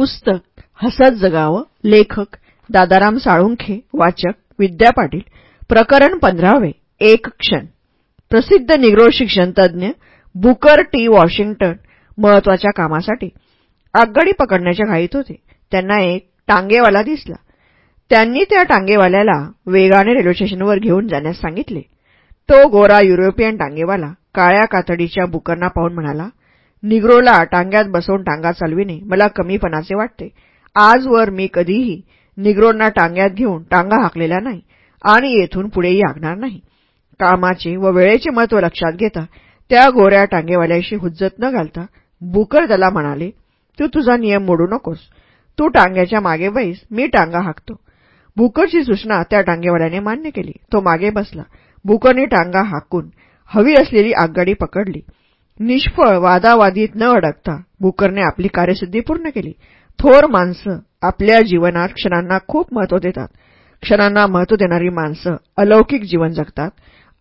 पुस्तक हसत जगावं लेखक दादाराम साळुंखे वाचक विद्या पाटील प्रकरण पंधरावे एक क्षण. प्रसिद्ध निग्रो शिक्षणतज्ज्ञ बुकर टी. वॉशिंग्टन महत्त्वाच्या कामासाठी. आगगाडी पकडण्याच्या घाईत होते. त्यांना एक टांगेवाला दिसला. त्यांनी त्या टांगेवाल्याला वेगाने रेल्वे स्टेशनवर घेऊन जाण्यास सांगितले. तो गोरा युरोपियन टांगेवाला काळ्या कातडीच्या बुकरना पाहून म्हणाला निग्रोला टांग्यात बसवून टांगा चालविणे मला कमीपणाचे वाटते. आजवर मी कधीही निग्रोंना टांग्यात घेऊन टांगा हाकलेला नाही आणि येथून पुढेही हाकणार नाही. कामाचे व वेळेचे महत्त्व लक्षात घेता त्या गोऱ्या टांगेवाल्याशी हुज्जत न घालता बुकर त्याला म्हणाले तू तुझा नियम मोडू नकोस. तू टांग्याच्या मागे बैस मी टांगा हाकतो. बुकरची सूचना त्या टांगेवाल्याने मान्य केली. तो मागे बसला. बुकरने टांगा हाकून हवी असलेली आगगाडी पकडली. निष्फळ वादावादीत न अडकता बुकरने आपली कार्यसिद्धी पूर्ण केली. थोर माणसं आपल्या जीवनात क्षणांना खूप महत्त्व देतात. क्षणांना महत्त्व देणारी माणसं अलौकिक जीवन जगतात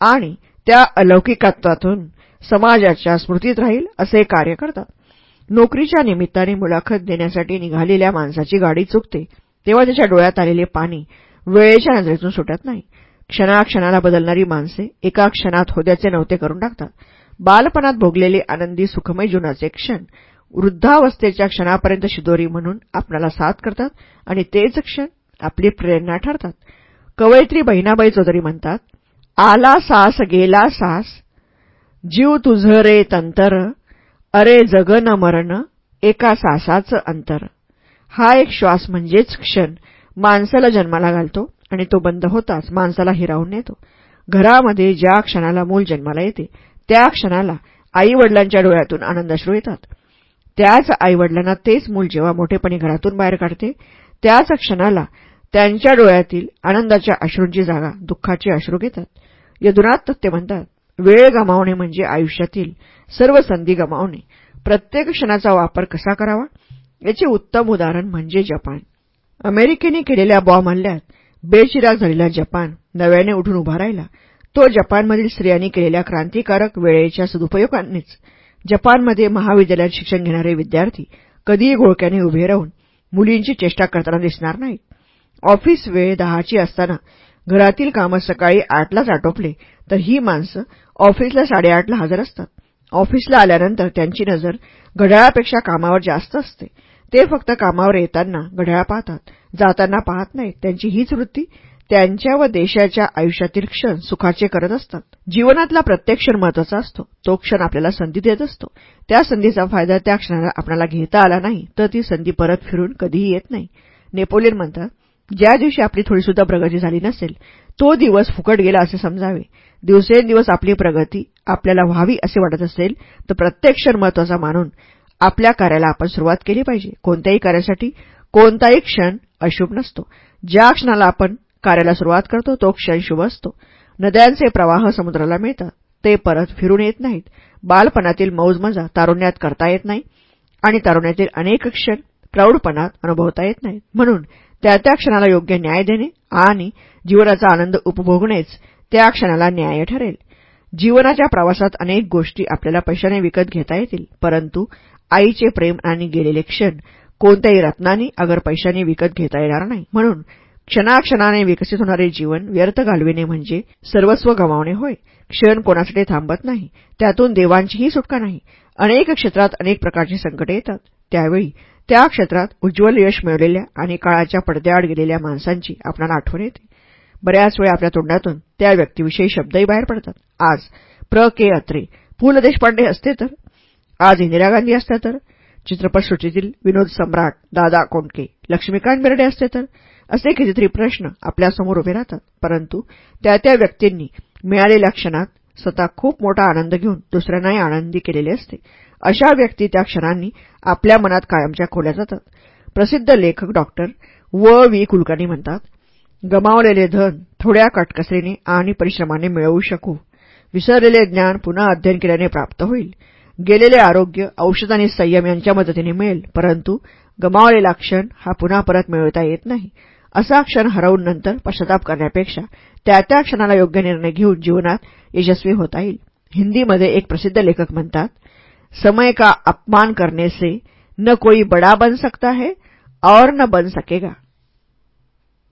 आणि त्या अलौकिकत्वातून समाजाच्या स्मृतीत राहील असे कार्य करतात. नोकरीच्या निमित्ताने मुलाखत देण्यासाठी निघालेल्या माणसाची गाडी चुकते तेव्हा त्याच्या डोळ्यात आलेले पाणी वेळेच्या नजरेतून सुटत नाही. क्षणाक्षणाला बदलणारी माणसे एका क्षणात होद्याचे नव्हते करून टाकतात. बालपणात भोगलेले आनंदी सुखमय जीवनाचे क्षण वृद्धावस्थेच्या क्षणापर्यंत शिदोरी म्हणून आपणाला साथ करतात आणि तेच क्षण आपली प्रेरणा ठरतात. कवयित्री बहिणाबाई चौधरी म्हणतात आला सास गेला सास जीव तुझ रे तंतर अरे जगन मरण एका सासाचं अंतर. हा एक श्वास म्हणजेच क्षण माणसाला जन्माला घालतो आणि तो बंद होताच माणसाला हिरावून नेतो. घरामध्ये ज्या क्षणाला मूल जन्माला येते त्या क्षणाला आईवडिलांच्या डोळ्यातून आनंदाश्रू येतात. त्याच आईवडिलांना तेच मूल जेव्हा मोठेपणी घरातून बाहेर काढते त्याच क्षणाला त्यांच्या डोळ्यातील आनंदाच्या अश्रूंची जागा दुःखाचे अश्रू घेतात. यदुनाथ ते म्हणतात वेळ गमावणे म्हणजे आयुष्यातील सर्व संधी गमावणे. प्रत्येक क्षणाचा वापर कसा करावा? याचे उत्तम उदाहरण म्हणजे जपान. अमेरिकेने केलेल्या बॉम्ब हल्ल्यात बेचिराग झालेला जपान नव्याने उठून उभा राहिला. तो जपानमधील स्त्रियांनी केलेल्या क्रांतिकारक वेळेच्या सदुपयोगानेच जपानमध्ये महाविद्यालयात शिक्षण घेणारे विद्यार्थी कधीही घोळक्याने उभे राहून मुलींची चेष्टा करताना दिसणार नाहीत. ऑफिस वेळ दहाची असताना घरातील कामं सकाळी आठलाच आटोपले तर ही माणसं ऑफिसला साडेआठला हजर असतात. ऑफिसला आल्यानंतर त्यांची नजर घड्याळापेक्षा कामावर जास्त असते. ते फक्त कामावर येताना घड्याळ पाहतात. जाताना पाहत नाहीत. त्यांची हीच वृत्ती त्यांच्या व देशाच्या आयुष्यातील क्षण सुखाचे करत असतात. जीवनातला प्रत्येक क्षण महत्त्वाचा असतो. तो क्षण आपल्याला संधी देत असतो. त्या संधीचा फायदा त्या क्षणाला आपल्याला घेता आला नाही तर ती संधी परत फिरून कधीही येत नाही. नेपोलियन म्हणतात ज्या दिवशी आपली थोडीसुद्धा प्रगती झाली नसेल तो दिवस फुकट गेला असे समजावे. दिवसेंदिवस आपली प्रगती आपल्याला व्हावी असे वाटत असेल तर प्रत्येक क्षण महत्त्वाचा मानून आपल्या कार्याला आपण सुरुवात केली पाहिजे. कोणत्याही कार्यासाठी कोणताही क्षण अशुभ नसतो. ज्या क्षणाला आपण कार्याला सुरुवात करतो तो क्षण शुभ असतो. नद्यांचे प्रवाह समुद्राला मिळतात. ते परत फिरून येत नाहीत. बालपणातील मौजमजा तारुण्यात करता येत नाही आणि तारुण्यातील अनेक क्षण प्रौढपणात अनुभवता येत नाहीत. म्हणून त्या त्या क्षणाला योग्य न्याय देणे आणि जीवनाचा आनंद उपभोगणेच त्या क्षणाला न्याय ठरेल. जीवनाच्या प्रवासात अनेक गोष्टी आपल्याला पैशाने विकत घेता येतील परंतु आईचे प्रेम आणि गेलेले क्षण कोणत्याही रत्नांनी अगर पैशांनी विकत घेता येणार नाही. म्हणून क्षणाक्षणाने विकसित होणारे जीवन व्यर्थ घालविणे म्हणजे सर्वस्व गमावणे होय. क्षण कोणासाठी थांबत नाही. त्यातून देवांचीही सुटका नाही. अनेक क्षेत्रात अनेक प्रकारची संकटे येतात. त्यावेळी त्या क्षेत्रात उज्ज्वल यश मिळवलेल्या आणि काळाच्या पडद्याआड गेलेल्या माणसांची आपल्याला आठवण येते. बऱ्याच वेळा आपल्या तोंडातून त्या व्यक्तीविषयी शब्दही बाहेर पडतात. आज प्र. के. अत्रे. पु ल देशपांडे असते तर? आज इंदिरा गांधी असत्या तर? चित्रपटसृष्टीतील विनोद सम्राट दादा कोंडके. लक्ष्मीकांत बेर्डे असते तर? असे कितीतरी प्रश्न आपल्यासमोर उभे राहतात. परंतु त्या त्या व्यक्तींनी मिळालेल्या क्षणात स्वतः खूप मोठा आनंद घेऊन दुसऱ्यांनाही आनंदी केलेले असते. अशा व्यक्ती त्या क्षणांनी आपल्या मनात कायमच्या खोल्या जातात. प्रसिद्ध लेखक डॉक्टर व. व्ही कुलकर्णी म्हणतात गमावलेले धन थोड्या कटकसरीने आणि परिश्रमाने मिळवू शकू. विसरलेले ज्ञान पुन्हा अध्ययन केल्याने प्राप्त होईल. गेलेले आरोग्य औषध आणि संयम यांच्या मदतीने मिळेल. परंतु गमावलेला क्षण हा पुन्हा परत मिळवता येत नाही. असा क्षण हरवून नंतर पश्चाताप करण्यापेक्षा त्या त्या क्षणाला योग्य निर्णय घेऊन जीवनात यशस्वी होता येईल. हिंदीमध्ये एक प्रसिद्ध लेखक म्हणतात समय का अपमान करने से न कोई बड़ा बन सकता है और न बन सकेगा.